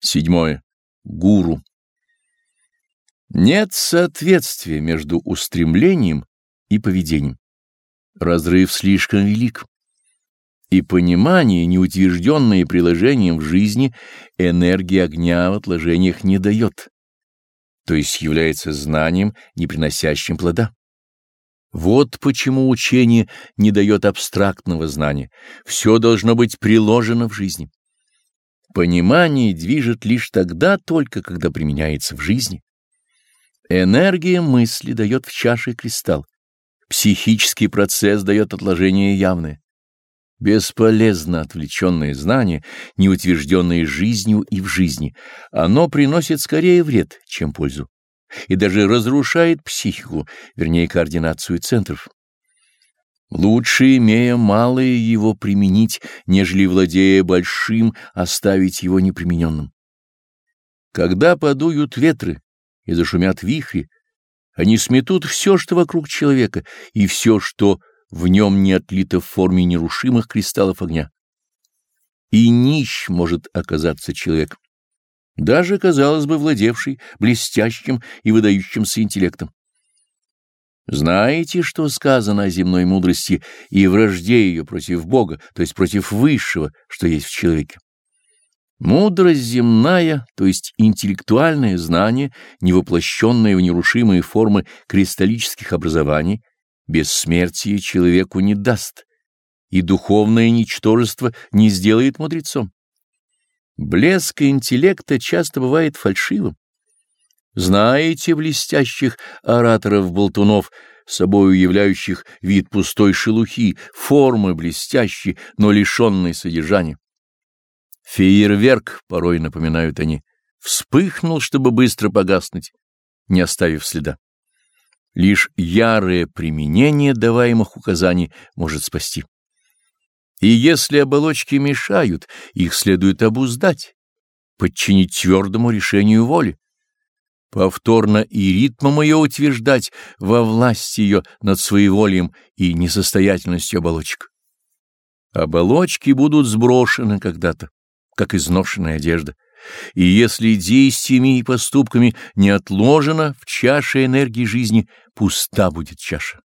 Седьмое. Гуру. Нет соответствия между устремлением и поведением. Разрыв слишком велик. И понимание, неутвержденное приложением в жизни, энергии огня в отложениях не дает, то есть является знанием, не приносящим плода. Вот почему учение не дает абстрактного знания. Все должно быть приложено в жизни. Понимание движет лишь тогда только, когда применяется в жизни. Энергия мысли дает в чаше кристалл. Психический процесс дает отложение явное. Бесполезно отвлеченное знание, не утвержденное жизнью и в жизни. Оно приносит скорее вред, чем пользу. И даже разрушает психику, вернее, координацию центров. Лучше, имея малое, его применить, нежели, владея большим, оставить его непримененным. Когда подуют ветры и зашумят вихри, они сметут все, что вокруг человека, и все, что в нем не отлито в форме нерушимых кристаллов огня. И нищ может оказаться человек, даже, казалось бы, владевший блестящим и выдающимся интеллектом. Знаете, что сказано о земной мудрости и вражде ее против Бога, то есть против высшего, что есть в человеке? Мудрость земная, то есть интеллектуальное знание, невоплощенное в нерушимые формы кристаллических образований, бессмертие человеку не даст, и духовное ничтожество не сделает мудрецом. Блеск интеллекта часто бывает фальшивым. Знаете блестящих ораторов-болтунов, собою являющих вид пустой шелухи, формы блестящие, но лишенные содержания. Фейерверк, порой напоминают они, вспыхнул, чтобы быстро погаснуть, не оставив следа. Лишь ярое применение даваемых указаний может спасти. И если оболочки мешают, их следует обуздать, подчинить твердому решению воли повторно и ритмом ее утверждать во власти ее над своеволием и несостоятельностью оболочек. Оболочки будут сброшены когда-то, как изношенная одежда, и если действиями и поступками не отложено в чаше энергии жизни, пуста будет чаша.